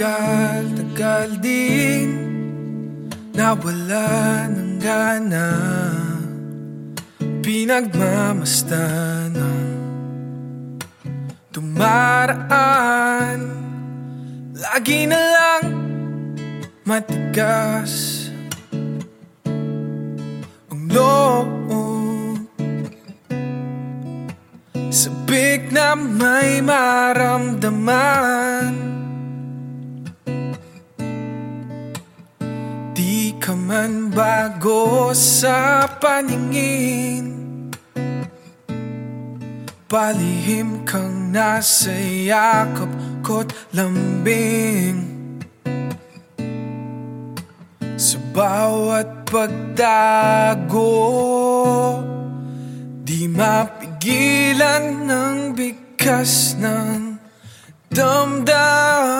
Matagal-tagal din Nawala ng gana. Pinagmamastan ng Tumaraan Lagi na lang Matigas. Ang loob. Sabik na may maramdaman man bago sa paningin. Palihim kang nasa yakap ko't lambing. Sa bawat pagdago Di mapigilan ng bigkas ng damdamin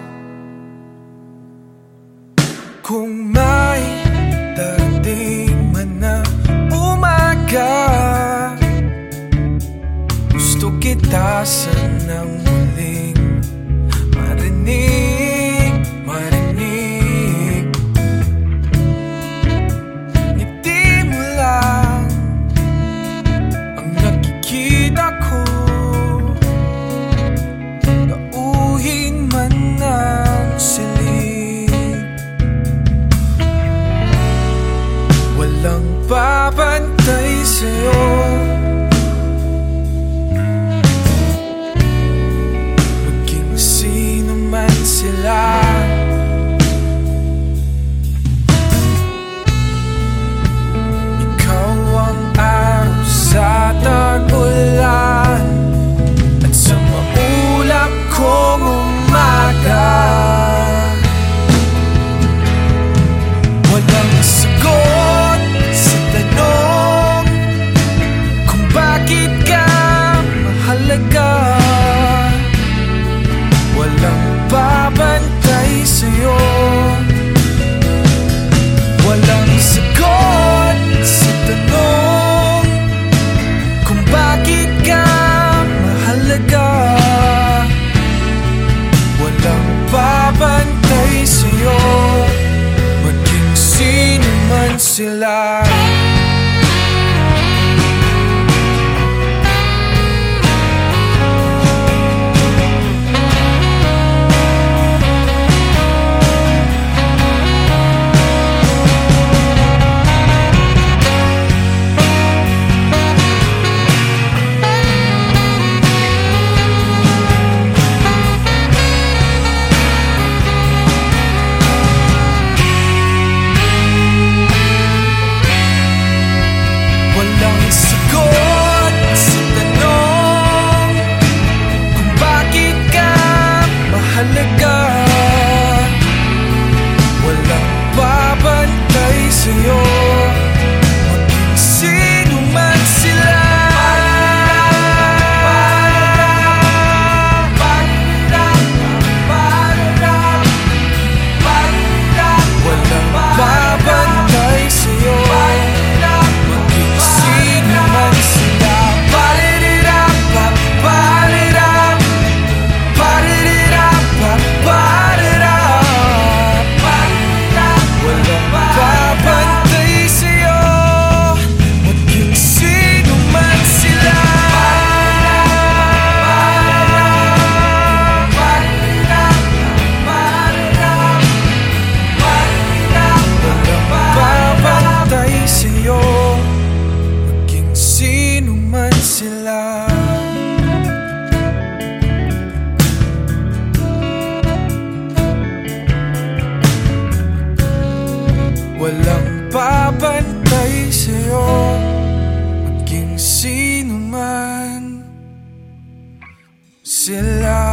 Kung may darating man na umaga Gusto kita sanang sino man sila